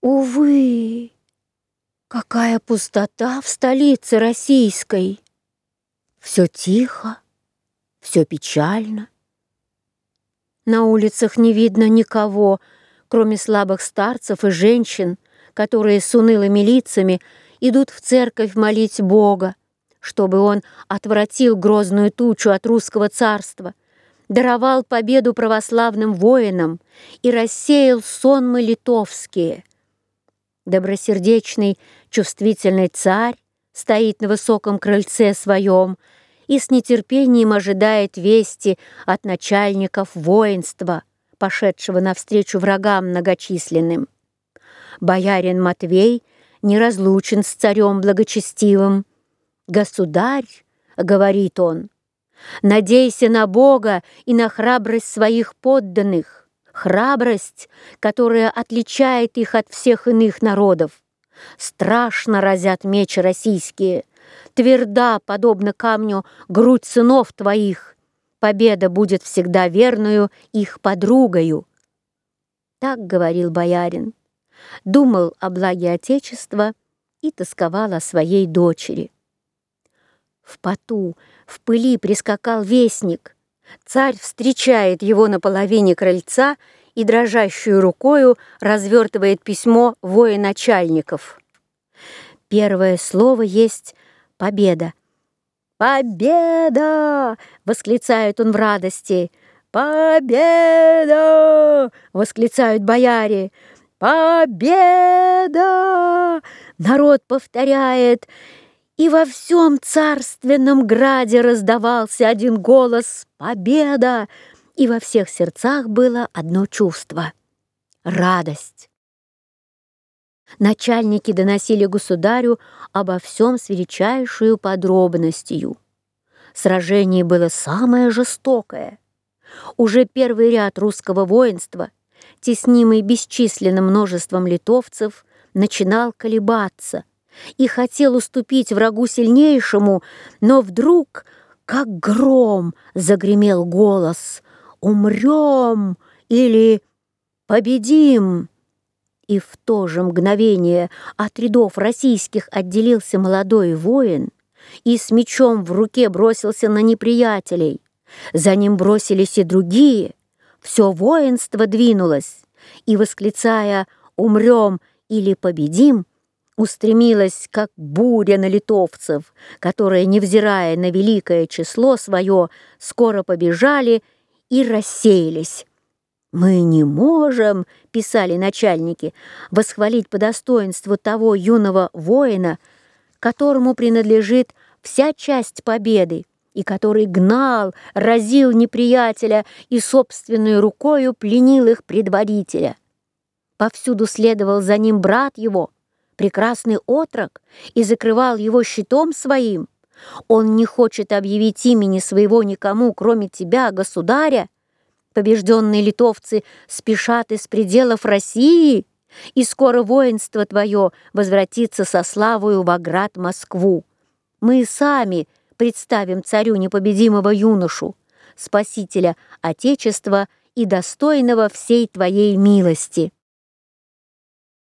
Увы, какая пустота в столице российской! Все тихо, все печально. На улицах не видно никого, кроме слабых старцев и женщин, которые с унылыми лицами идут в церковь молить Бога, чтобы он отвратил грозную тучу от русского царства, даровал победу православным воинам и рассеял сонмы литовские. Добросердечный, чувствительный царь стоит на высоком крыльце своем и с нетерпением ожидает вести от начальников воинства, пошедшего навстречу врагам многочисленным. Боярин Матвей неразлучен с царем благочестивым. «Государь», — говорит он, — «надейся на Бога и на храбрость своих подданных, храбрость, которая отличает их от всех иных народов. Страшно разят мечи российские, тверда, подобно камню, грудь сынов твоих. Победа будет всегда верную их подругою. Так говорил боярин, думал о благе Отечества и тосковал о своей дочери. В поту, в пыли прискакал вестник. Царь встречает его на половине крыльца и дрожащую рукою развертывает письмо военачальников. Первое слово есть «победа». «Победа!» — восклицает он в радости. «Победа!» — восклицают бояре. «Победа!» Народ повторяет, и во всем царственном граде раздавался один голос «Победа!» и во всех сердцах было одно чувство — радость. Начальники доносили государю обо всем с величайшую подробностью. Сражение было самое жестокое. Уже первый ряд русского воинства, теснимый бесчисленным множеством литовцев, начинал колебаться и хотел уступить врагу сильнейшему, но вдруг, как гром, загремел голос — умрем или победим. И в то же мгновение от рядов российских отделился молодой воин и с мечом в руке бросился на неприятелей. За ним бросились и другие. Все воинство двинулось, и, восклицая «умрем» или «победим», устремилась, как буря на литовцев, которые, невзирая на великое число свое, скоро побежали и рассеялись. «Мы не можем», — писали начальники, «восхвалить по достоинству того юного воина, которому принадлежит вся часть победы, и который гнал, разил неприятеля и собственной рукою пленил их предводителя. Повсюду следовал за ним брат его, прекрасный отрок, и закрывал его щитом своим. Он не хочет объявить имени своего никому, кроме тебя, государя. Побежденные литовцы спешат из пределов России, и скоро воинство твое возвратится со славою в оград Москву. Мы сами представим царю непобедимого юношу, спасителя Отечества и достойного всей твоей милости».